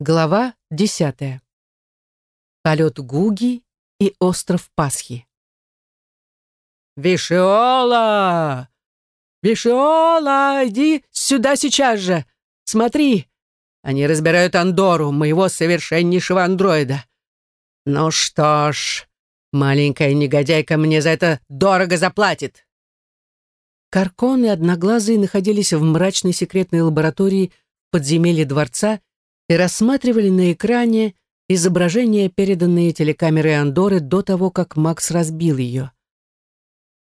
Глава десятая. Полет Гуги и остров Пасхи. «Вишиола! Вишиола, иди сюда сейчас же! Смотри! Они разбирают Андору, моего совершеннейшего андроида. Ну что ж, маленькая негодяйка мне за это дорого заплатит!» Каркон и Одноглазый находились в мрачной секретной лаборатории в подземелье дворца и рассматривали на экране изображения, переданные телекамерой Андоры до того, как Макс разбил ее.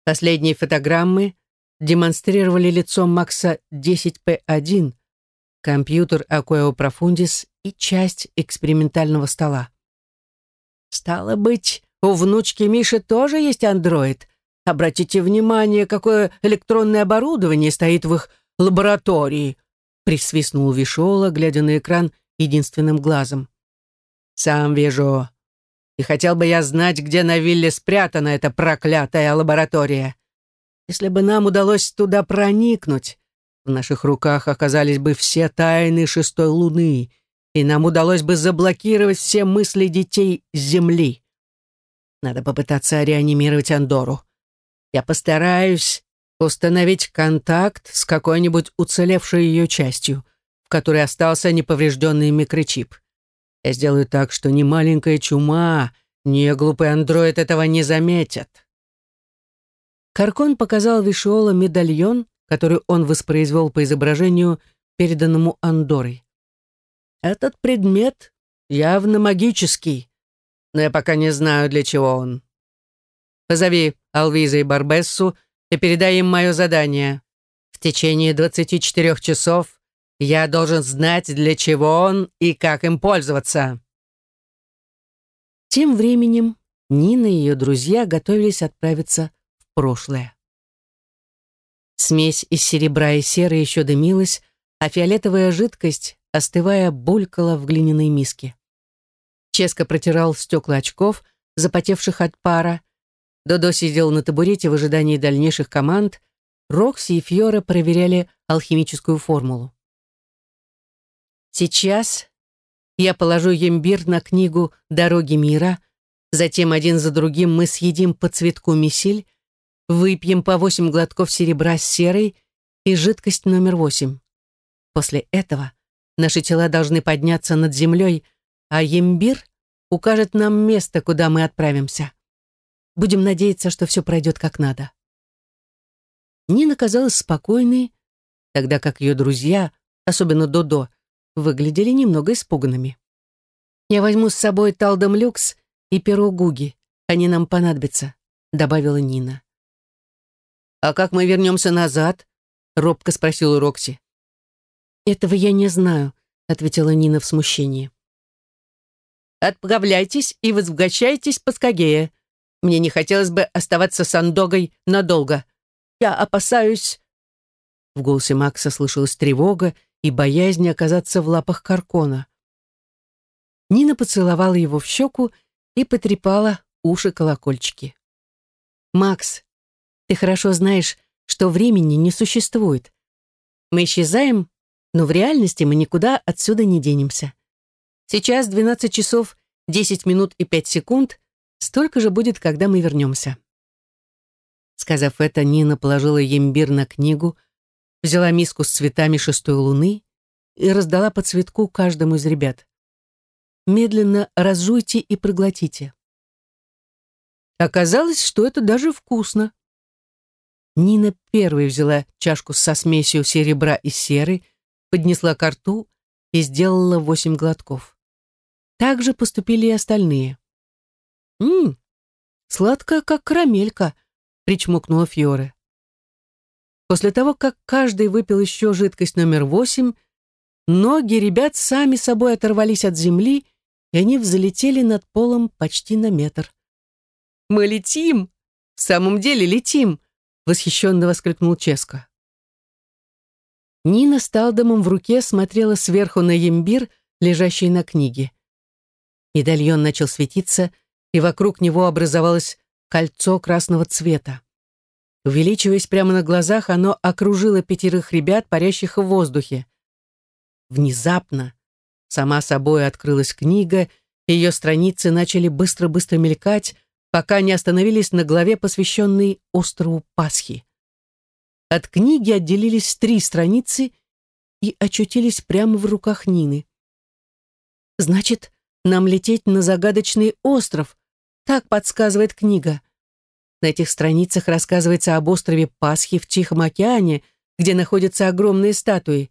Последние фотограммы демонстрировали лицо Макса 10P1, компьютер Aqueo Profundis и часть экспериментального стола. «Стало быть, у внучки Миши тоже есть андроид. Обратите внимание, какое электронное оборудование стоит в их лаборатории», присвистнул Вишола, глядя на экран единственным глазом. «Сам вижу. И хотел бы я знать, где на вилле спрятана эта проклятая лаборатория. Если бы нам удалось туда проникнуть, в наших руках оказались бы все тайны шестой луны, и нам удалось бы заблокировать все мысли детей Земли. Надо попытаться реанимировать Андору. Я постараюсь установить контакт с какой-нибудь уцелевшей ее частью — в которой остался неповрежденный микрочип. Я сделаю так, что ни маленькая чума, ни глупый андроид этого не заметят. Каркон показал Вишиола медальон, который он воспроизвел по изображению, переданному Андорой. Этот предмет явно магический, но я пока не знаю, для чего он. Позови Алвиза и Барбессу и передай им мое задание. В течение 24 часов я должен знать, для чего он и как им пользоваться. Тем временем Нина и ее друзья готовились отправиться в прошлое. Смесь из серебра и серы еще дымилась, а фиолетовая жидкость, остывая, булькала в глиняной миске. Ческо протирал стекла очков, запотевших от пара. Додо сидел на табурете в ожидании дальнейших команд. Рокси и Фьора проверяли алхимическую формулу. Сейчас я положу имбирь на книгу «Дороги мира», затем один за другим мы съедим по цветку месиль, выпьем по восемь глотков серебра с серой и жидкость номер восемь. После этого наши тела должны подняться над землей, а имбирь укажет нам место, куда мы отправимся. Будем надеяться, что все пройдет как надо. Нина казалась спокойной, тогда как ее друзья, особенно Додо, выглядели немного испуганными. «Я возьму с собой талдом люкс и перо Гуги. Они нам понадобятся», — добавила Нина. «А как мы вернемся назад?» — робко спросила Рокси. «Этого я не знаю», — ответила Нина в смущении. «Отправляйтесь и возгощайтесь поскогее. Мне не хотелось бы оставаться с Андогой надолго. Я опасаюсь...» В голосе Макса слышалась тревога и боязни оказаться в лапах Каркона. Нина поцеловала его в щеку и потрепала уши-колокольчики. «Макс, ты хорошо знаешь, что времени не существует. Мы исчезаем, но в реальности мы никуда отсюда не денемся. Сейчас 12 часов 10 минут и 5 секунд, столько же будет, когда мы вернемся». Сказав это, Нина положила имбирь на книгу, взяла миску с цветами шестой луны и раздала по цветку каждому из ребят. Медленно разжуйте и проглотите. Оказалось, что это даже вкусно. Нина первой взяла чашку со смесью серебра и серы, поднесла ко рту и сделала восемь глотков. Так же поступили и остальные. «Ммм, сладкая, как карамелька», — причмокнула Фьоре. После того, как каждый выпил еще жидкость номер восемь, ноги ребят сами собой оторвались от земли, и они взлетели над полом почти на метр. «Мы летим! В самом деле летим!» — восхищенно воскликнул Ческо. Нина с талдомом в руке смотрела сверху на имбир, лежащий на книге. Медальон начал светиться, и вокруг него образовалось кольцо красного цвета. Увеличиваясь прямо на глазах, оно окружило пятерых ребят, парящих в воздухе. Внезапно сама собой открылась книга, и ее страницы начали быстро-быстро мелькать, пока не остановились на главе, посвященной острову Пасхи. От книги отделились три страницы и очутились прямо в руках Нины. «Значит, нам лететь на загадочный остров», так подсказывает книга. На этих страницах рассказывается об острове Пасхи в Тихом океане, где находятся огромные статуи.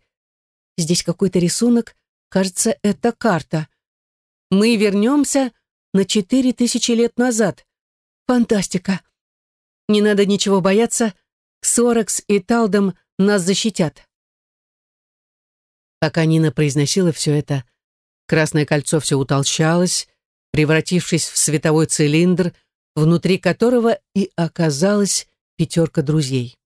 Здесь какой-то рисунок, кажется, это карта. Мы вернемся на четыре тысячи лет назад. Фантастика. Не надо ничего бояться, Соракс и Талдом нас защитят. Пока Нина произносила все это, красное кольцо все утолщалось, превратившись в световой цилиндр, внутри которого и оказалась пятерка друзей.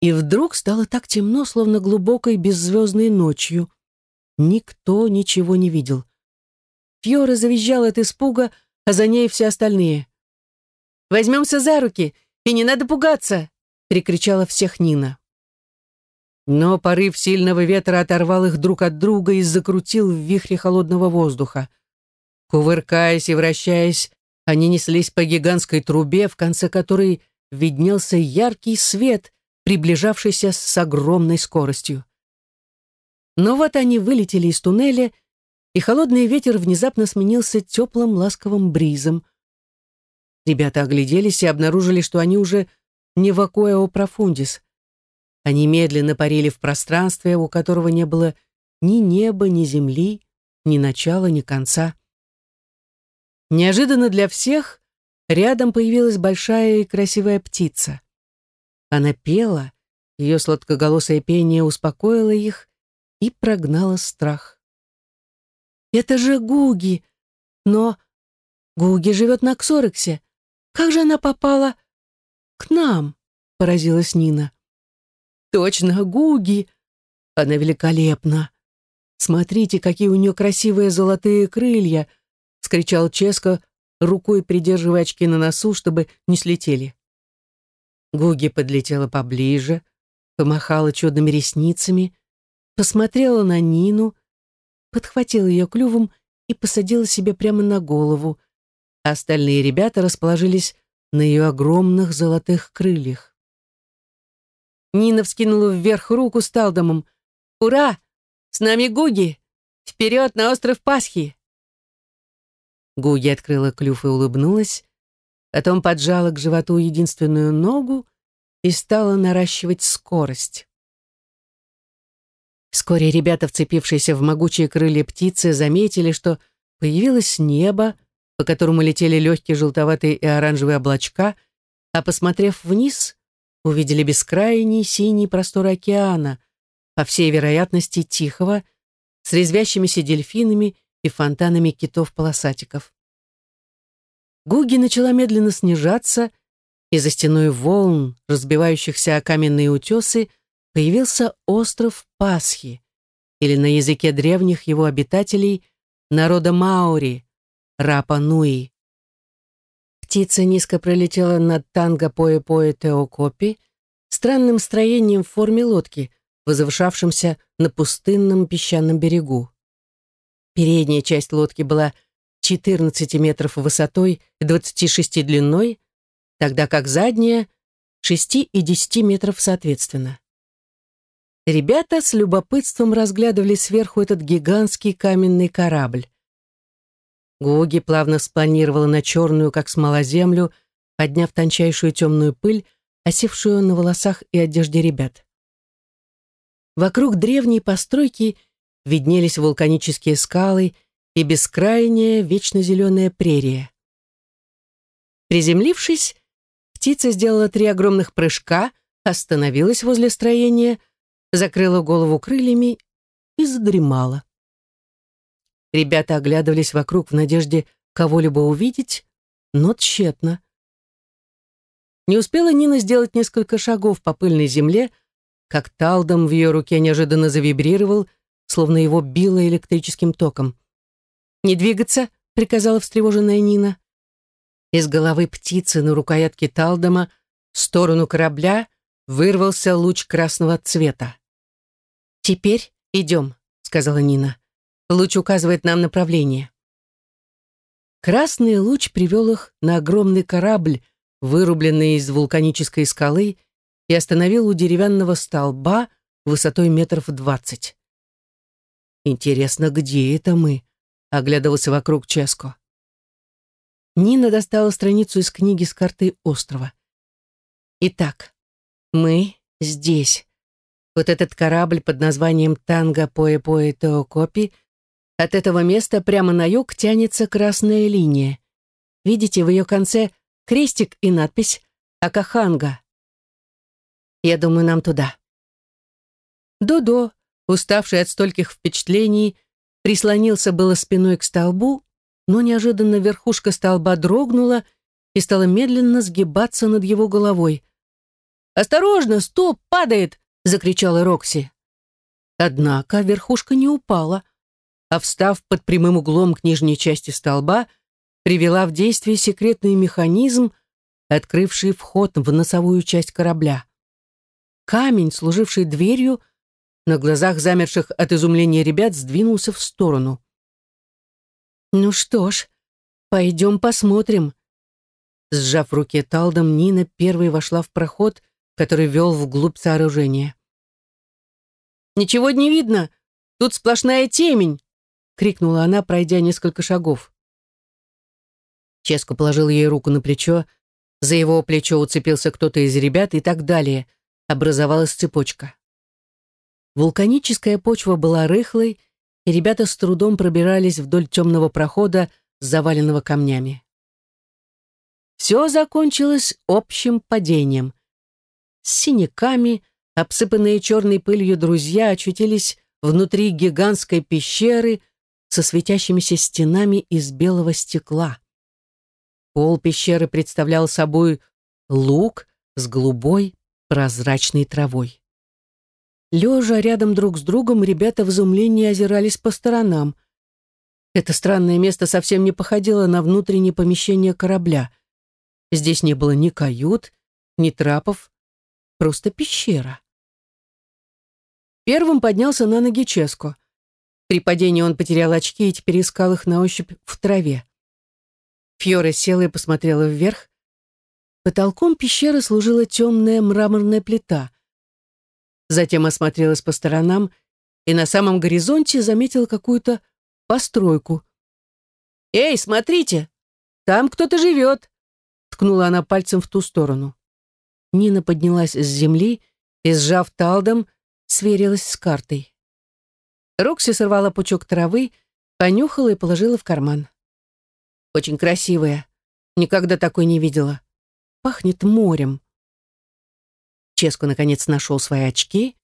И вдруг стало так темно, словно глубокой беззвездной ночью. Никто ничего не видел. Фьора завизжала от испуга, а за ней все остальные. «Возьмемся за руки, и не надо пугаться!» — перекричала всех Нина. Но порыв сильного ветра оторвал их друг от друга и закрутил в вихре холодного воздуха. Кувыркаясь и вращаясь, они неслись по гигантской трубе, в конце которой виднелся яркий свет, приближавшийся с огромной скоростью. Но вот они вылетели из туннеля, и холодный ветер внезапно сменился теплым ласковым бризом. Ребята огляделись и обнаружили, что они уже не в Акуэо Профундис. Они медленно парили в пространстве, у которого не было ни неба, ни земли, ни начала, ни конца. Неожиданно для всех рядом появилась большая и красивая птица. Она пела, ее сладкоголосое пение успокоило их и прогнало страх. «Это же Гуги! Но Гуги живет на Ксорексе. Как же она попала к нам?» — поразилась Нина. «Точно, Гуги! Она великолепна! Смотрите, какие у нее красивые золотые крылья!» — скричал Ческо, рукой придерживая очки на носу, чтобы не слетели. Гуги подлетела поближе, помахала чудными ресницами, посмотрела на Нину, подхватила ее клювом и посадила себе прямо на голову, а остальные ребята расположились на ее огромных золотых крыльях. Нина вскинула вверх руку с талдомом. «Ура! С нами Гуги! Вперед на остров Пасхи!» Гуги открыла клюв и улыбнулась, потом поджала к животу единственную ногу и стала наращивать скорость. Вскоре ребята, вцепившиеся в могучие крылья птицы, заметили, что появилось небо, по которому летели легкие желтоватые и оранжевые облачка, а, посмотрев вниз, увидели бескрайний синий простор океана, по всей вероятности тихого, с резвящимися дельфинами и фонтанами китов-полосатиков. Гуги начала медленно снижаться, и за стеной волн, разбивающихся о каменные утесы, появился остров Пасхи, или на языке древних его обитателей народа Маори, Рапа-Нуи. Птица низко пролетела над Танго-Пое-Пое-Теокопи, странным строением в форме лодки, возвышавшимся на пустынном песчаном берегу. Передняя часть лодки была 14 метров высотой и 26 длиной, тогда как задняя — 6 и 10 метров соответственно. Ребята с любопытством разглядывали сверху этот гигантский каменный корабль. Гуги плавно спланировала на черную, как смола, землю, подняв тончайшую темную пыль, осевшую на волосах и одежде ребят. Вокруг древней постройки — виднелись вулканические скалы и бескрайняя вечно зеленая прерия. Приземлившись, птица сделала три огромных прыжка, остановилась возле строения, закрыла голову крыльями и задремала. Ребята оглядывались вокруг в надежде кого-либо увидеть, но тщетно. Не успела Нина сделать несколько шагов по пыльной земле, как талдом в ее руке неожиданно завибрировал словно его било электрическим током. «Не двигаться!» — приказала встревоженная Нина. Из головы птицы на рукоятке Талдома в сторону корабля вырвался луч красного цвета. «Теперь идем», — сказала Нина. Луч указывает нам направление. Красный луч привел их на огромный корабль, вырубленный из вулканической скалы, и остановил у деревянного столба высотой метров двадцать. «Интересно, где это мы?» — оглядывался вокруг Ческо. Нина достала страницу из книги с картой острова. «Итак, мы здесь. Вот этот корабль под названием «Танго Поэ Поэ Теокопи» от этого места прямо на юг тянется красная линия. Видите, в ее конце крестик и надпись «Акаханга». Я думаю, нам туда. Додо, уставший от стольких впечатлений, прислонился было спиной к столбу, но неожиданно верхушка столба дрогнула и стала медленно сгибаться над его головой. «Осторожно! Стоп! Падает!» — закричала Рокси. Однако верхушка не упала, а, встав под прямым углом к нижней части столба, привела в действие секретный механизм, открывший вход в носовую часть корабля. Камень, служивший дверью, на глазах замерших от изумления ребят сдвинулся в сторону. «Ну что ж, пойдем посмотрим». Сжав в руке талдом, Нина первой вошла в проход, который вел вглубь сооружения. «Ничего не видно! Тут сплошная темень!» — крикнула она, пройдя несколько шагов. Ческо положил ей руку на плечо, за его плечо уцепился кто-то из ребят и так далее. Образовалась цепочка. Вулканическая почва была рыхлой, и ребята с трудом пробирались вдоль темного прохода, заваленного камнями. Все закончилось общим падением. С синяками, обсыпанные черной пылью друзья очутились внутри гигантской пещеры со светящимися стенами из белого стекла. Пол пещеры представлял собой луг с голубой прозрачной травой. Лежа рядом друг с другом, ребята в изумлении озирались по сторонам. Это странное место совсем не походило на внутреннее помещение корабля. Здесь не было ни кают, ни трапов, просто пещера. Первым поднялся на ноги Ческо. При падении он потерял очки и теперь искал их на ощупь в траве. Фьора села и посмотрела вверх. Потолком пещеры служила темная мраморная плита затем осмотрелась по сторонам и на самом горизонте заметила какую-то постройку. «Эй, смотрите! Там кто-то живет!» ткнула она пальцем в ту сторону. Нина поднялась с земли и, сжав талдом, сверилась с картой. Рокси сорвала пучок травы, понюхала и положила в карман. «Очень красивая. Никогда такой не видела. Пахнет морем». Ческо наконец нашел свои очки,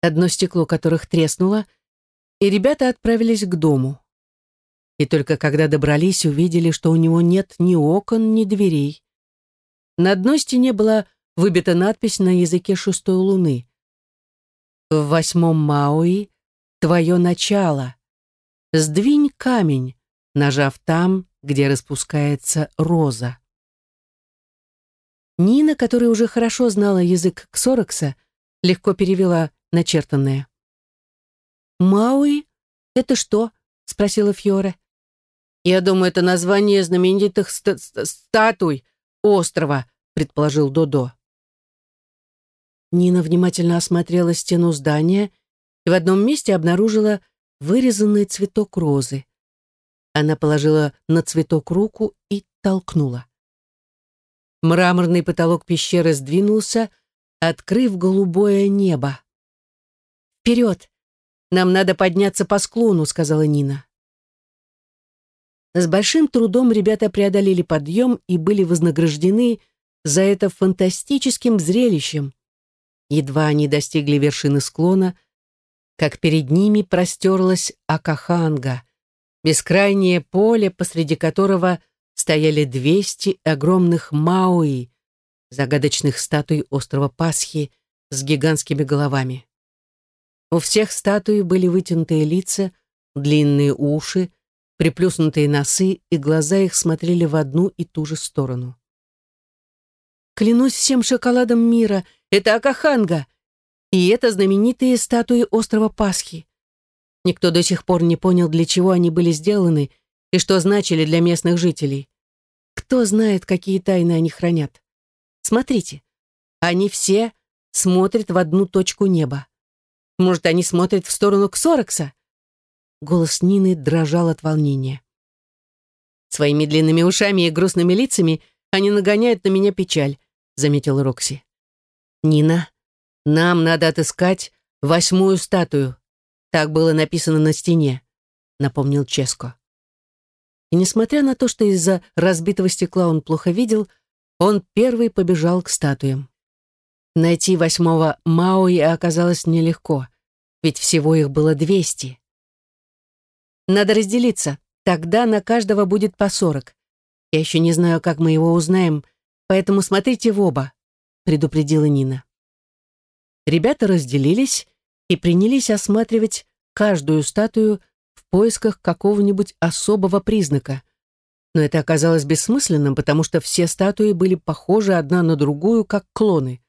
одно стекло которых треснуло, и ребята отправились к дому. И только когда добрались, увидели, что у него нет ни окон, ни дверей. На одной стене была выбита надпись на языке шестой луны. «В восьмом Мауи твое начало. Сдвинь камень, нажав там, где распускается роза». Нина, которая уже хорошо знала язык Ксорокса, легко перевела начертанное. «Мауи? Это что?» — спросила Фьора. «Я думаю, это название знаменитых ст статуй острова», — предположил Додо. Нина внимательно осмотрела стену здания и в одном месте обнаружила вырезанный цветок розы. Она положила на цветок руку и толкнула. Мраморный потолок пещеры сдвинулся, открыв голубое небо. «Вперед! Нам надо подняться по склону», — сказала Нина. С большим трудом ребята преодолели подъем и были вознаграждены за это фантастическим зрелищем. Едва они достигли вершины склона, как перед ними простерлась Акаханга, бескрайнее поле, посреди которого стояли 200 огромных мауи, загадочных статуй острова Пасхи с гигантскими головами. У всех статуй были вытянутые лица, длинные уши, приплюснутые носы, и глаза их смотрели в одну и ту же сторону. «Клянусь всем шоколадом мира, это Акаханга, и это знаменитые статуи острова Пасхи. Никто до сих пор не понял, для чего они были сделаны и что значили для местных жителей. Кто знает, какие тайны они хранят. Смотрите, они все смотрят в одну точку неба. Может, они смотрят в сторону Ксорокса? Голос Нины дрожал от волнения. Своими длинными ушами и грустными лицами они нагоняют на меня печаль, заметила Рокси. Нина, нам надо отыскать восьмую статую. Так было написано на стене, напомнил Ческо. И несмотря на то, что из-за разбитого стекла он плохо видел, он первый побежал к статуям. Найти восьмого Мауи оказалось нелегко, ведь всего их было двести. Надо разделиться, тогда на каждого будет по сорок. Я еще не знаю, как мы его узнаем, поэтому смотрите в оба, предупредила Нина. Ребята разделились и принялись осматривать каждую статую поисках какого-нибудь особого признака. Но это оказалось бессмысленным, потому что все статуи были похожи одна на другую, как клоны.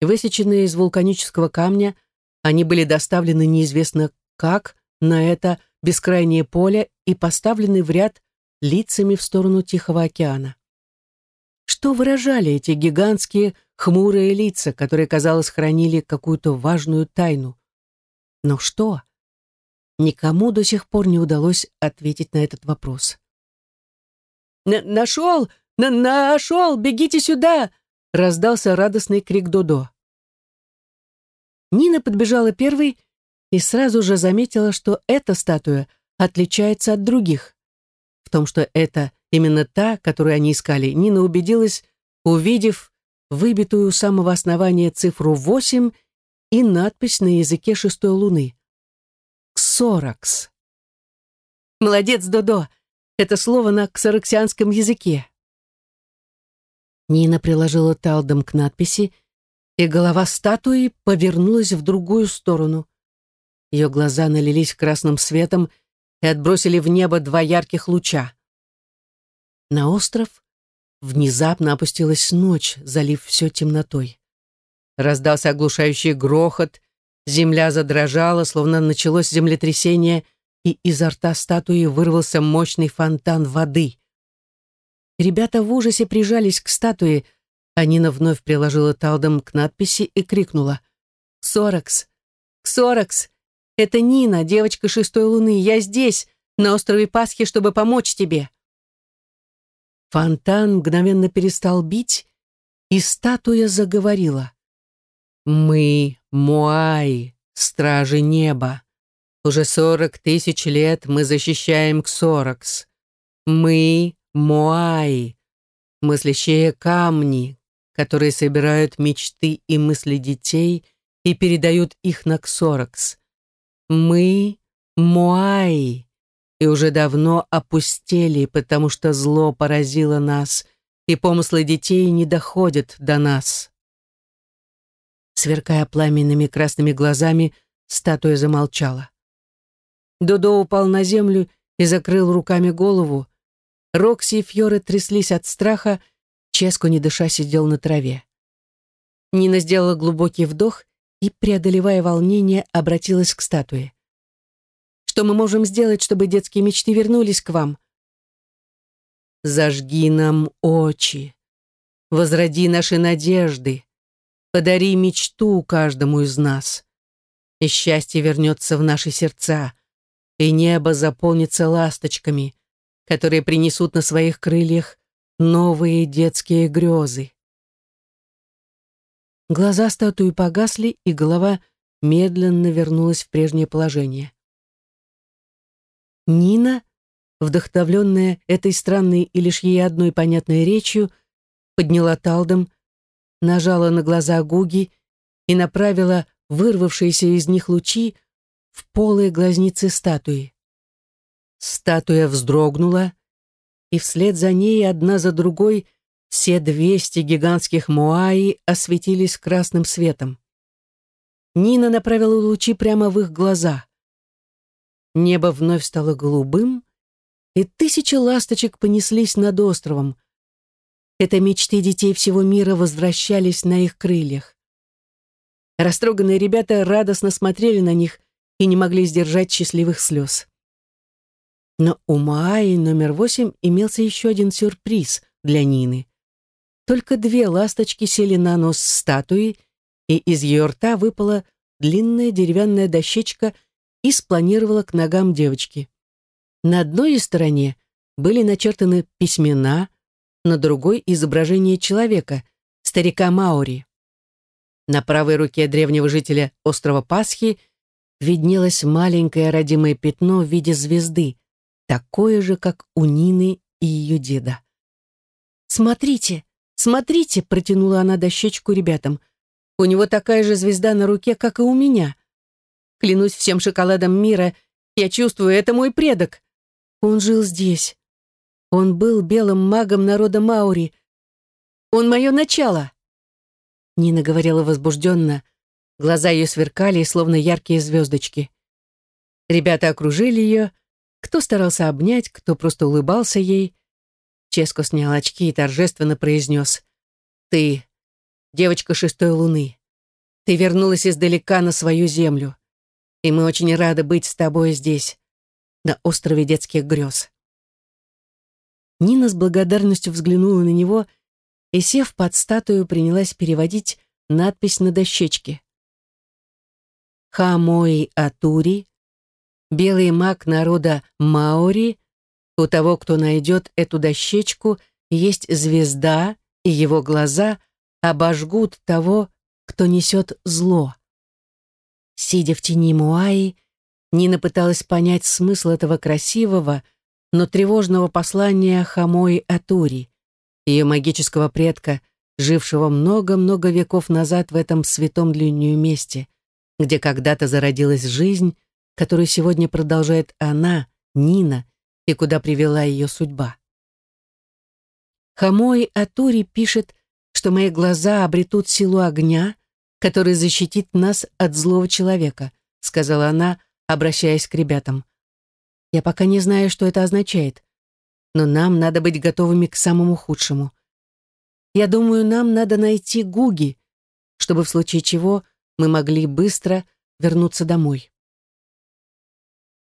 Высеченные из вулканического камня, они были доставлены неизвестно как на это бескрайнее поле и поставлены в ряд лицами в сторону Тихого океана. Что выражали эти гигантские хмурые лица, которые, казалось, хранили какую-то важную тайну? Но что? Никому до сих пор не удалось ответить на этот вопрос. «Нашел! На нашел! Бегите сюда!» раздался радостный крик Додо. Нина подбежала первой и сразу же заметила, что эта статуя отличается от других. В том, что это именно та, которую они искали, Нина убедилась, увидев выбитую у самого основания цифру 8 и надпись на языке шестой луны. «Ксоракс». «Молодец, Додо! Это слово на ксороксианском языке. Нина приложила талдом к надписи, и голова статуи повернулась в другую сторону. Ее глаза налились красным светом и отбросили в небо два ярких луча. На остров внезапно опустилась ночь, залив все темнотой. Раздался оглушающий грохот, земля задрожала, словно началось землетрясение, и изо рта статуи вырвался мощный фонтан воды. Ребята в ужасе прижались к статуе, а Нина вновь приложила талдом к надписи и крикнула. «Ксоракс! Ксоракс! Это Нина, девочка шестой луны. Я здесь, на острове Пасхи, чтобы помочь тебе!» Фонтан мгновенно перестал бить, и статуя заговорила. «Мы, Муай, стражи неба. Уже сорок тысяч лет мы защищаем Ксоракс. Мы, Моаи, мыслящие камни, которые собирают мечты и мысли детей и передают их на Ксоракс. Мы — Моаи, и уже давно опустели, потому что зло поразило нас, и помыслы детей не доходят до нас. Сверкая пламенными красными глазами, статуя замолчала. Додо упал на землю и закрыл руками голову, Рокси и Фьоры тряслись от страха, Ческо, не дыша, сидел на траве. Нина сделала глубокий вдох и, преодолевая волнение, обратилась к статуе. «Что мы можем сделать, чтобы детские мечты вернулись к вам?» «Зажги нам очи, возроди наши надежды, подари мечту каждому из нас, и счастье вернется в наши сердца, и небо заполнится ласточками, которые принесут на своих крыльях новые детские грезы. Глаза статуи погасли, и голова медленно вернулась в прежнее положение. Нина, вдохновленная этой странной и лишь ей одной понятной речью, подняла талдом, нажала на глаза Гуги и направила вырвавшиеся из них лучи в полые глазницы статуи. Статуя вздрогнула, и вслед за ней одна за другой все двести гигантских муаи осветились красным светом. Нина направила лучи прямо в их глаза. Небо вновь стало голубым, и тысячи ласточек понеслись над островом. Это мечты детей всего мира возвращались на их крыльях. Растроганные ребята радостно смотрели на них и не могли сдержать счастливых слез. Но у Маи номер восемь имелся еще один сюрприз для Нины. Только две ласточки сели на нос статуи, и из ее рта выпала длинная деревянная дощечка и спланировала к ногам девочки. На одной стороне были начертаны письмена, на другой — изображение человека, старика Маори. На правой руке древнего жителя острова Пасхи виднелось маленькое родимое пятно в виде звезды, такое же, как у Нины и ее деда. «Смотрите, смотрите!» — протянула она дощечку ребятам. «У него такая же звезда на руке, как и у меня. Клянусь всем шоколадом мира, я чувствую, это мой предок. Он жил здесь. Он был белым магом народа Маури. Он мое начало!» Нина говорила возбужденно, глаза ее сверкали, словно яркие звездочки. Ребята окружили ее, кто старался обнять, кто просто улыбался ей. Ческо снял очки и торжественно произнес. «Ты, девочка шестой луны, ты вернулась издалека на свою землю, и мы очень рады быть с тобой здесь, на острове детских грез». Нина с благодарностью взглянула на него и, сев под статую, принялась переводить надпись на дощечке. «Хамои Атури, белый маг народа Маори, у того, кто найдет эту дощечку, есть звезда, и его глаза обожгут того, кто несет зло». Сидя в тени Муаи, Нина пыталась понять смысл этого красивого, но тревожного послания Хамои Атури, ее магического предка, жившего много-много веков назад в этом святом для нее месте, где когда-то зародилась жизнь, которую сегодня продолжает она, Нина, и куда привела ее судьба. Хамои Атури пишет, что мои глаза обретут силу огня, который защитит нас от злого человека, сказала она, обращаясь к ребятам. Я пока не знаю, что это означает, но нам надо быть готовыми к самому худшему. Я думаю, нам надо найти Гуги, чтобы в случае чего мы могли быстро вернуться домой.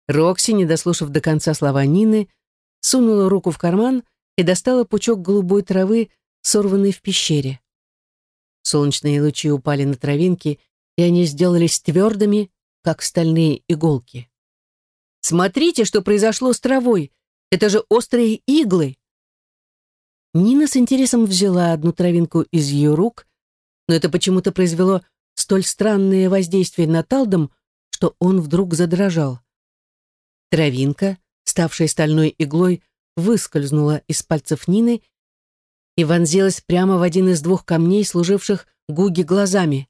Рокси, не дослушав до конца слова Нины, сунула руку в карман и достала пучок голубой травы, сорванный в пещере. Солнечные лучи упали на травинки, и они сделались твердыми, как стальные иголки. «Смотрите, что произошло с травой! Это же острые иглы!» Нина с интересом взяла одну травинку из ее рук, но это почему-то произвело столь странное воздействие на Талдом, что он вдруг задрожал. Травинка, ставшая стальной иглой, выскользнула из пальцев Нины и вонзилась прямо в один из двух камней, служивших Гуги глазами.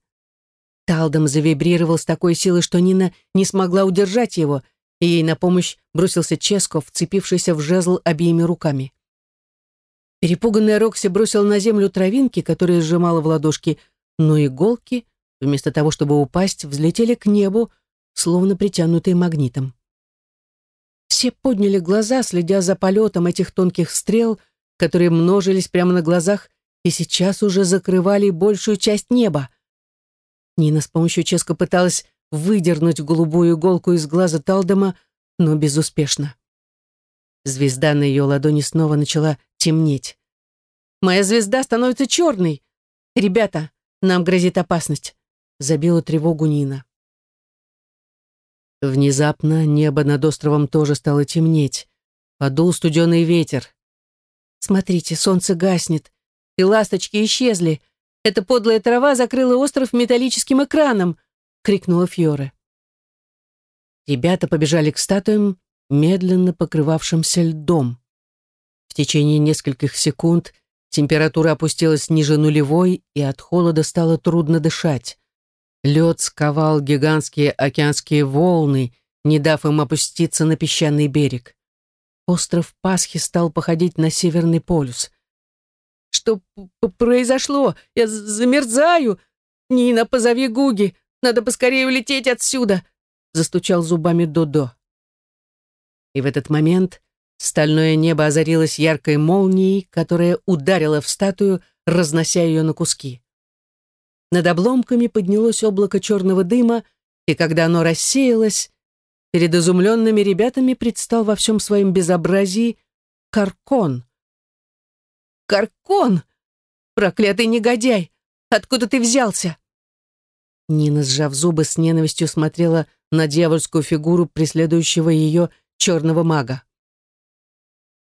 Талдом завибрировал с такой силой, что Нина не смогла удержать его, и ей на помощь бросился Ческов, вцепившийся в жезл обеими руками. Перепуганная Рокси бросила на землю травинки, которые сжимала в ладошки, но иголки, вместо того, чтобы упасть, взлетели к небу, словно притянутые магнитом. Все подняли глаза, следя за полетом этих тонких стрел, которые множились прямо на глазах и сейчас уже закрывали большую часть неба. Нина с помощью Ческа пыталась выдернуть голубую иголку из глаза Талдома, но безуспешно. Звезда на ее ладони снова начала темнеть. «Моя звезда становится черной! Ребята, нам грозит опасность!» Забила тревогу Нина. Внезапно небо над островом тоже стало темнеть. Подул студеный ветер. «Смотрите, солнце гаснет, и ласточки исчезли. Эта подлая трава закрыла остров металлическим экраном!» — крикнула Фьоре. Ребята побежали к статуям, медленно покрывавшимся льдом. В течение нескольких секунд температура опустилась ниже нулевой, и от холода стало трудно дышать. Лед сковал гигантские океанские волны, не дав им опуститься на песчаный берег. Остров Пасхи стал походить на Северный полюс. «Что произошло? Я замерзаю! Нина, позови Гуги! Надо поскорее улететь отсюда!» застучал зубами Додо. И в этот момент стальное небо озарилось яркой молнией, которая ударила в статую, разнося ее на куски. Над обломками поднялось облако черного дыма, и когда оно рассеялось, перед изумленными ребятами предстал во всем своем безобразии Каркон. «Каркон! Проклятый негодяй! Откуда ты взялся?» Нина, сжав зубы, с ненавистью смотрела на дьявольскую фигуру преследующего ее черного мага.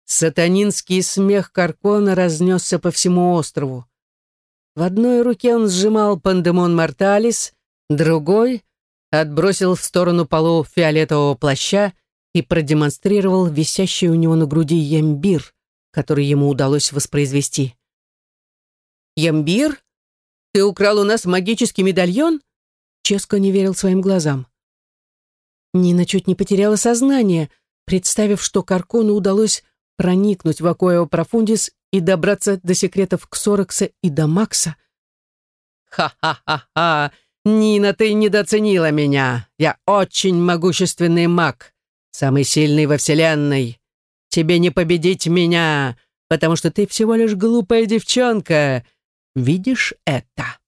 Сатанинский смех Каркона разнесся по всему острову. В одной руке он сжимал пандемон морталис, другой отбросил в сторону полу фиолетового плаща и продемонстрировал висящий у него на груди ямбир, который ему удалось воспроизвести. «Ямбир? Ты украл у нас магический медальон?» Ческо не верил своим глазам. Нина чуть не потеряла сознание, представив, что Каркону удалось проникнуть в Акоео Профундис и добраться до секретов Ксорокса и до Макса. «Ха-ха-ха-ха! Нина, ты недооценила меня! Я очень могущественный маг, самый сильный во Вселенной. Тебе не победить меня, потому что ты всего лишь глупая девчонка. Видишь это?»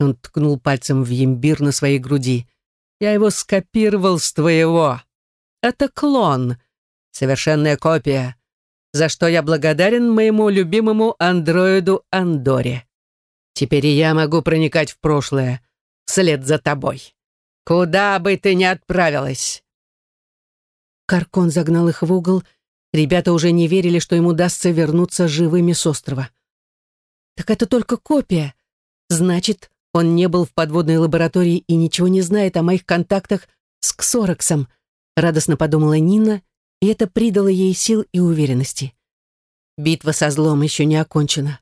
Он ткнул пальцем в имбир на своей груди. «Я его скопировал с твоего. Это клон, совершенная копия, за что я благодарен моему любимому андроиду Андоре. Теперь я могу проникать в прошлое, вслед за тобой. Куда бы ты ни отправилась!» Каркон загнал их в угол. Ребята уже не верили, что ему удастся вернуться живыми с острова. «Так это только копия. Значит, он не был в подводной лаборатории и ничего не знает о моих контактах с Ксороксом», радостно подумала Нина, и это придало ей сил и уверенности. Битва со злом еще не окончена.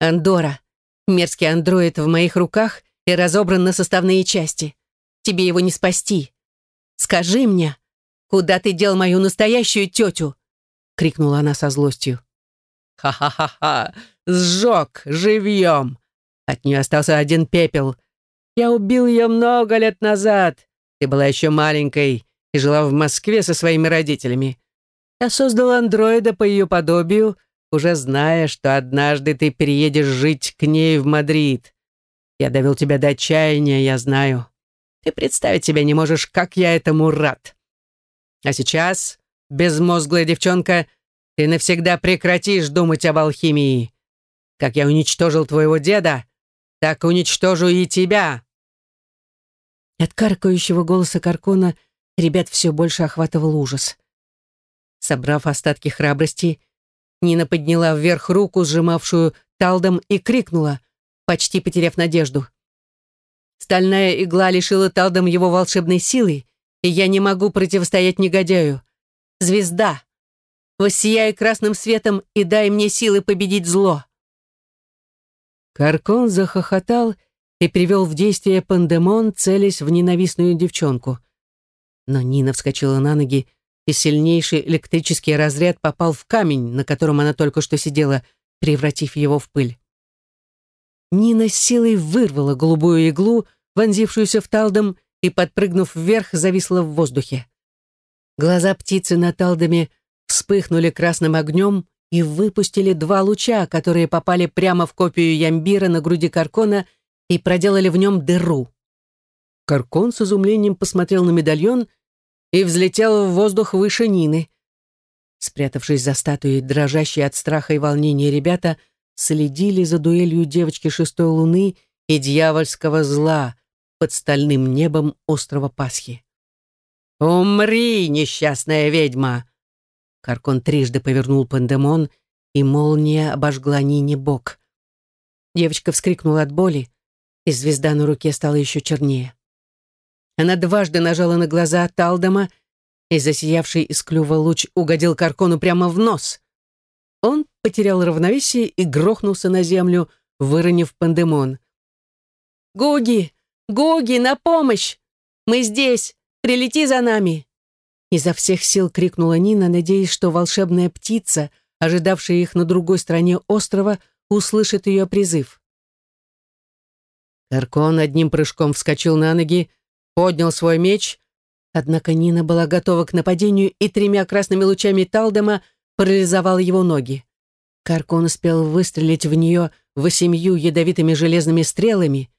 «Андора, мерзкий андроид в моих руках и разобран на составные части. Тебе его не спасти. Скажи мне, куда ты дел мою настоящую тетю?» — крикнула она со злостью. «Ха-ха-ха-ха! Сжег живьем!» От нее остался один пепел. Я убил ее много лет назад. Ты была еще маленькой и жила в Москве со своими родителями. Я создал андроида по ее подобию, уже зная, что однажды ты переедешь жить к ней в Мадрид. Я довел тебя до отчаяния, я знаю. Ты представить себе не можешь, как я этому рад. А сейчас, безмозглая девчонка, ты навсегда прекратишь думать об алхимии. Как я уничтожил твоего деда, так уничтожу и тебя!» От каркающего голоса Каркона ребят все больше охватывал ужас. Собрав остатки храбрости, Нина подняла вверх руку, сжимавшую талдом, и крикнула, почти потеряв надежду. «Стальная игла лишила талдом его волшебной силы, и я не могу противостоять негодяю. Звезда! Воссияй красным светом и дай мне силы победить зло!» Каркон захохотал и привел в действие пандемон, целясь в ненавистную девчонку. Но Нина вскочила на ноги, и сильнейший электрический разряд попал в камень, на котором она только что сидела, превратив его в пыль. Нина с силой вырвала голубую иглу, вонзившуюся в талдом, и, подпрыгнув вверх, зависла в воздухе. Глаза птицы на талдоме вспыхнули красным огнем, и выпустили два луча, которые попали прямо в копию ямбира на груди Каркона и проделали в нем дыру. Каркон с изумлением посмотрел на медальон и взлетел в воздух выше Нины. Спрятавшись за статуей, дрожащие от страха и волнения ребята следили за дуэлью девочки шестой луны и дьявольского зла под стальным небом острова Пасхи. «Умри, несчастная ведьма!» Каркон трижды повернул пандемон, и молния обожгла Нине бок. Девочка вскрикнула от боли, и звезда на руке стала еще чернее. Она дважды нажала на глаза Талдома, и засиявший из клюва луч угодил Каркону прямо в нос. Он потерял равновесие и грохнулся на землю, выронив пандемон. «Гуги! Гуги, на помощь! Мы здесь! Прилети за нами!» Изо всех сил крикнула Нина, надеясь, что волшебная птица, ожидавшая их на другой стороне острова, услышит ее призыв. Каркон одним прыжком вскочил на ноги, поднял свой меч, однако Нина была готова к нападению и тремя красными лучами Талдема парализовал его ноги. Каркон успел выстрелить в нее восемью ядовитыми железными стрелами,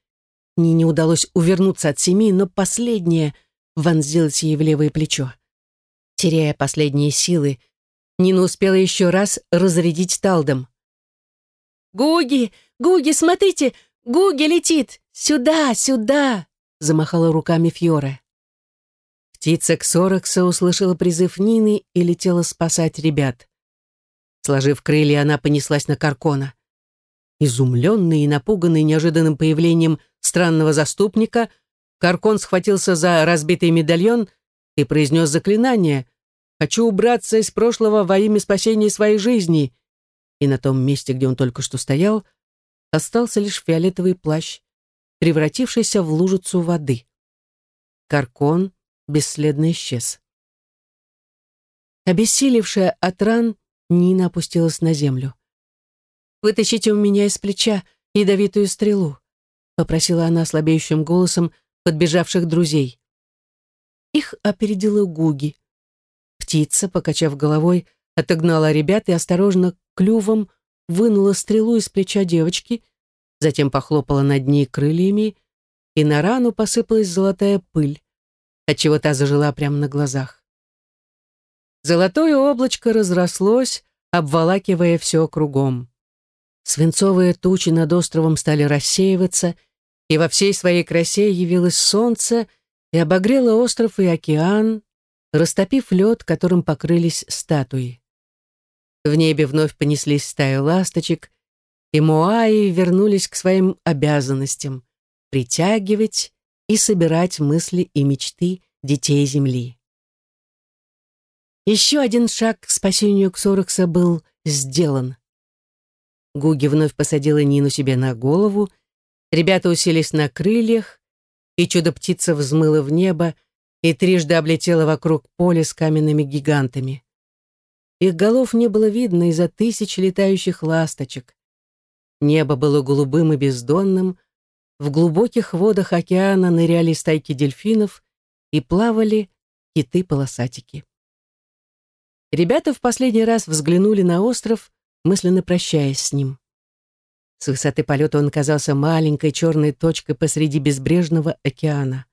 Нине удалось увернуться от семи, но последнее вонзилось ей в левое плечо. Теряя последние силы, Нина успела еще раз разрядить талдом. «Гуги! Гуги, смотрите! Гуги летит! Сюда, сюда!» замахала руками Фьора. Птица Ксорокса услышала призыв Нины и летела спасать ребят. Сложив крылья, она понеслась на Каркона. Изумленный и напуганный неожиданным появлением странного заступника, Каркон схватился за разбитый медальон и произнес заклинание «Хочу убраться из прошлого во имя спасения своей жизни». И на том месте, где он только что стоял, остался лишь фиолетовый плащ, превратившийся в лужицу воды. Каркон бесследно исчез. Обессилевшая от ран, Нина опустилась на землю. «Вытащите у меня из плеча ядовитую стрелу», попросила она слабеющим голосом подбежавших друзей. Их опередила Гуги. Птица, покачав головой, отогнала ребят и осторожно клювом вынула стрелу из плеча девочки, затем похлопала над ней крыльями, и на рану посыпалась золотая пыль, отчего та зажила прямо на глазах. Золотое облачко разрослось, обволакивая все кругом. Свинцовые тучи над островом стали рассеиваться, и во всей своей красе явилось солнце и обогрело остров и океан, растопив лед, которым покрылись статуи. В небе вновь понеслись стаи ласточек, и Моаи вернулись к своим обязанностям — притягивать и собирать мысли и мечты детей Земли. Еще один шаг к спасению Ксорокса был сделан. Гуги вновь посадила Нину себе на голову, ребята уселись на крыльях, и чудо-птица взмыла в небо и трижды облетела вокруг поля с каменными гигантами. Их голов не было видно из-за тысяч летающих ласточек. Небо было голубым и бездонным, в глубоких водах океана ныряли стайки дельфинов и плавали киты-полосатики. Ребята в последний раз взглянули на остров, мысленно прощаясь с ним. С высоты полета он казался маленькой черной точкой посреди безбрежного океана.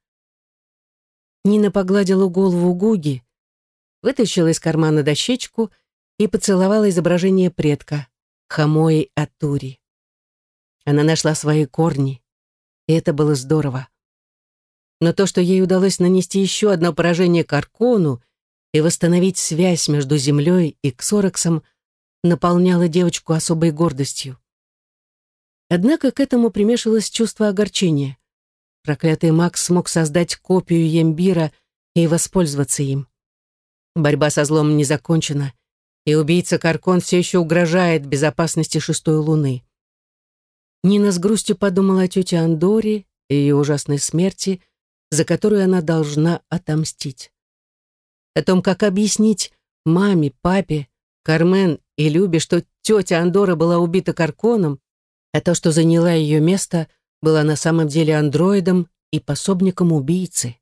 Нина погладила голову Гуги, вытащила из кармана дощечку и поцеловала изображение предка, Хамои Атури. Она нашла свои корни, и это было здорово. Но то, что ей удалось нанести еще одно поражение Каркону и восстановить связь между Землей и Ксороксом, наполняло девочку особой гордостью. Однако к этому примешивалось чувство огорчения. Проклятый Макс смог создать копию Ембира и воспользоваться им. Борьба со злом не закончена, и убийца Каркон все еще угрожает безопасности шестой луны. Нина с грустью подумала о тете Андоре и ее ужасной смерти, за которую она должна отомстить. О том, как объяснить маме, папе, Кармен и Любе, что тетя Андора была убита Карконом, а то, что заняла ее место, была на самом деле андроидом и пособником убийцы.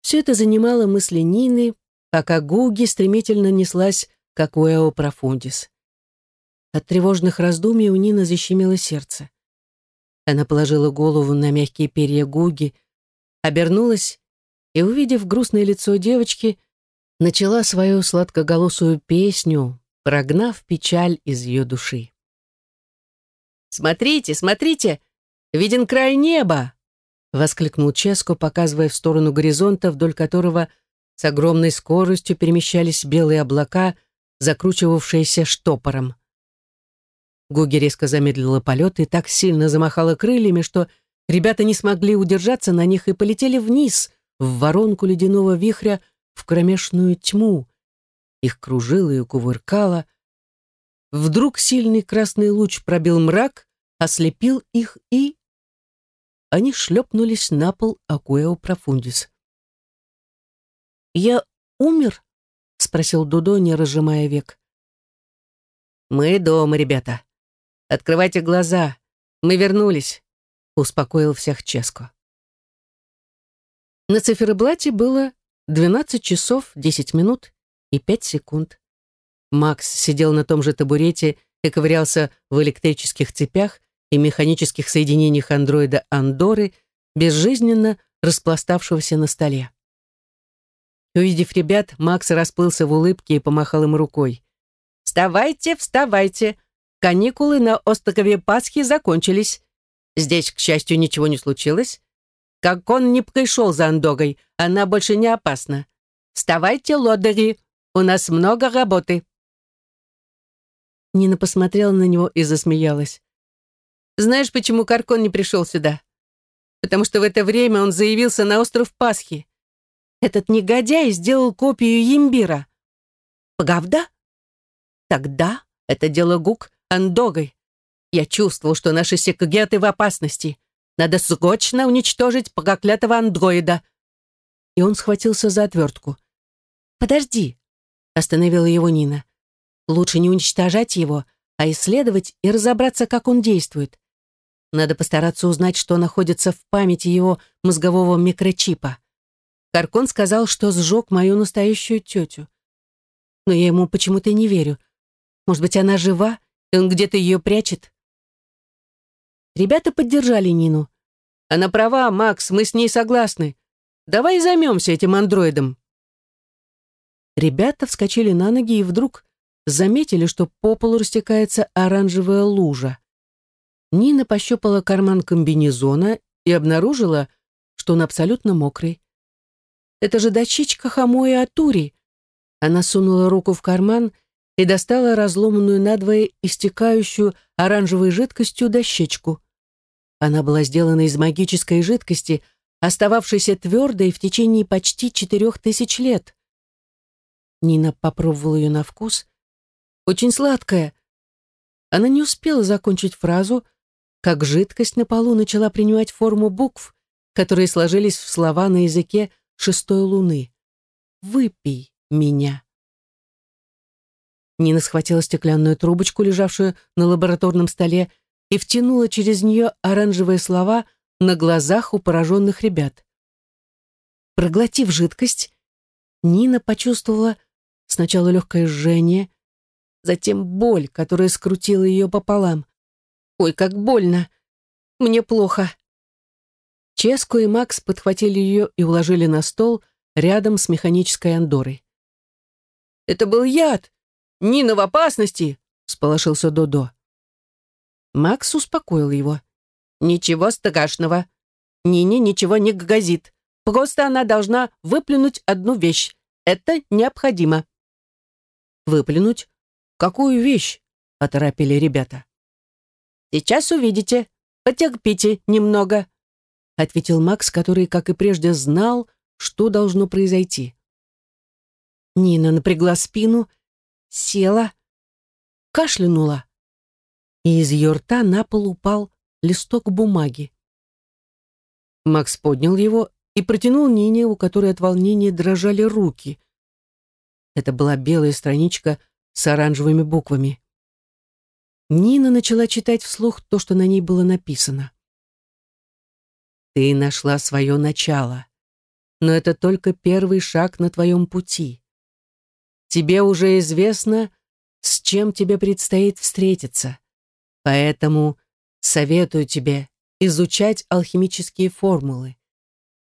Все это занимало мысли Нины, пока Гуги стремительно неслась, как Уэо Профундис. От тревожных раздумий у Нины защемило сердце. Она положила голову на мягкие перья Гуги, обернулась и, увидев грустное лицо девочки, начала свою сладкоголосую песню, прогнав печаль из ее души. «Смотрите, смотрите! Виден край неба!» — воскликнул Ческо, показывая в сторону горизонта, вдоль которого с огромной скоростью перемещались белые облака, закручивавшиеся штопором. Гуги резко замедлила полет и так сильно замахала крыльями, что ребята не смогли удержаться на них и полетели вниз, в воронку ледяного вихря, в кромешную тьму. Их кружило и кувыркало. Вдруг сильный красный луч пробил мрак, ослепил их и... Они шлепнулись на пол Акуэо Профундис. «Я умер?» — спросил Дудо, не разжимая век. «Мы дома, ребята», Открывайте глаза. Мы вернулись», — успокоил всех Ческо. На циферблате было 12 часов 10 минут и 5 секунд. Макс сидел на том же табурете и ковырялся в электрических цепях, и механических соединениях андроида Андоры, безжизненно распластавшегося на столе. Увидев ребят, Макс расплылся в улыбке и помахал им рукой. «Вставайте, вставайте! Каникулы на Остокове Пасхи закончились. Здесь, к счастью, ничего не случилось. Как он не пришел за Андогой, она больше не опасна. Вставайте, лодыри, у нас много работы». Нина посмотрела на него и засмеялась. «Знаешь, почему Каркон не пришел сюда? Потому что в это время он заявился на остров Пасхи. Этот негодяй сделал копию Ембира. Правда? Тогда это дело Гук Андогой. Я чувствовал, что наши секгеты в опасности. Надо срочно уничтожить проклятого андроида. И он схватился за отвертку. «Подожди», — остановила его Нина. «Лучше не уничтожать его, а исследовать и разобраться, как он действует. Надо постараться узнать, что находится в памяти его мозгового микрочипа. Каркон сказал, что сжег мою настоящую тетю. Но я ему почему-то не верю. Может быть, она жива, и он где-то ее прячет? Ребята поддержали Нину. Она права, Макс, мы с ней согласны. Давай займемся этим андроидом. Ребята вскочили на ноги и вдруг заметили, что по полу растекается оранжевая лужа. Нина пощупала карман комбинезона и обнаружила, что он абсолютно мокрый. Это же дощечка Хамои Атури. Она сунула руку в карман и достала разломанную надвое истекающую оранжевой жидкостью дощечку. Она была сделана из магической жидкости, остававшейся твердой в течение почти четырех тысяч лет. Нина попробовала ее на вкус. Очень сладкая. Она не успела закончить фразу, как жидкость на полу начала принимать форму букв, которые сложились в слова на языке шестой луны. «Выпей меня». Нина схватила стеклянную трубочку, лежавшую на лабораторном столе, и втянула через нее оранжевые слова на глазах у пораженных ребят. Проглотив жидкость, Нина почувствовала сначала легкое жжение, затем боль, которая скрутила ее пополам. «Ой, как больно! Мне плохо!» Ческо и Макс подхватили ее и уложили на стол рядом с механической Андорой. «Это был яд! Нина в опасности!» — сполошился Додо. Макс успокоил его. «Ничего страшного. Нине ничего не грозит. Просто она должна выплюнуть одну вещь. Это необходимо». «Выплюнуть? Какую вещь?» — оторопили ребята. «Сейчас увидите. Потерпите немного», ответил Макс, который, как и прежде, знал, что должно произойти. Нина напрягла спину, села, кашлянула, и из ее рта на пол упал листок бумаги. Макс поднял его и протянул Нине, у которой от волнения дрожали руки. Это была белая страничка с оранжевыми буквами. Нина начала читать вслух то, что на ней было написано. Ты нашла свое начало, но это только первый шаг на твоем пути. Тебе уже известно, с чем тебе предстоит встретиться, поэтому советую тебе изучать алхимические формулы.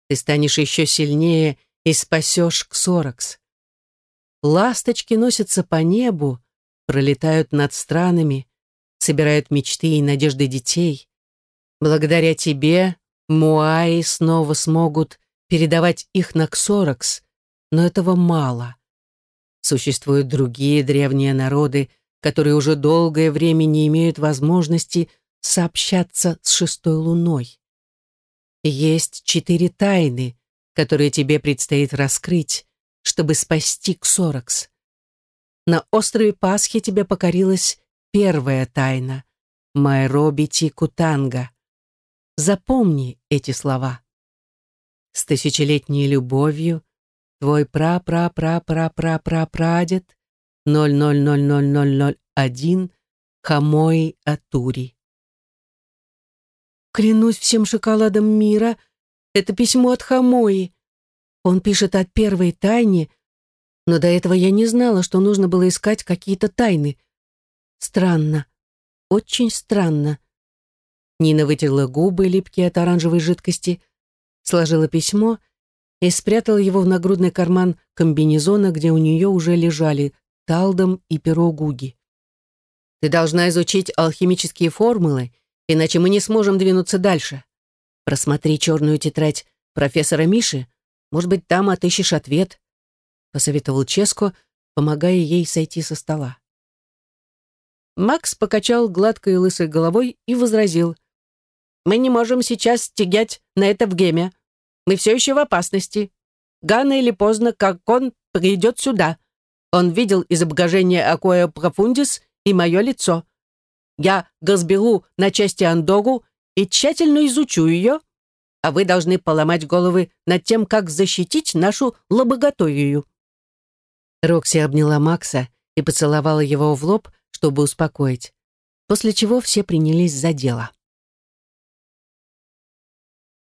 Ты станешь еще сильнее и спасешь Ксоракс. Ласточки носятся по небу, пролетают над странами, собирают мечты и надежды детей. Благодаря тебе Муаи снова смогут передавать их на Ксоракс, но этого мало. Существуют другие древние народы, которые уже долгое время не имеют возможности сообщаться с шестой луной. Есть четыре тайны, которые тебе предстоит раскрыть, чтобы спасти Ксоракс. На острове Пасхи тебе покорилась первая тайна — Майроби Тикутанга. Запомни эти слова. С тысячелетней любовью твой пра-пра-пра-пра-пра-пра-прадед 000001 Хамой Атури. Клянусь всем шоколадом мира, это письмо от Хамои. Он пишет о первой тайне, но до этого я не знала, что нужно было искать какие-то тайны. Странно, очень странно. Нина вытерла губы, липкие от оранжевой жидкости, сложила письмо и спрятала его в нагрудный карман комбинезона, где у нее уже лежали талдом и перо Гуги. «Ты должна изучить алхимические формулы, иначе мы не сможем двинуться дальше. Просмотри черную тетрадь профессора Миши, может быть, там отыщешь ответ», посоветовал Ческо, помогая ей сойти со стола. Макс покачал гладкой лысой головой и возразил. «Мы не можем сейчас тягать на это в геме. Мы все еще в опасности. Гано или поздно, как он придет сюда. Он видел изображение Акоя Профундис и мое лицо. Я разберу на части Андогу и тщательно изучу ее, а вы должны поломать головы над тем, как защитить нашу лобоготовию». Рокси обняла Макса и поцеловала его в лоб, чтобы успокоить, после чего все принялись за дело.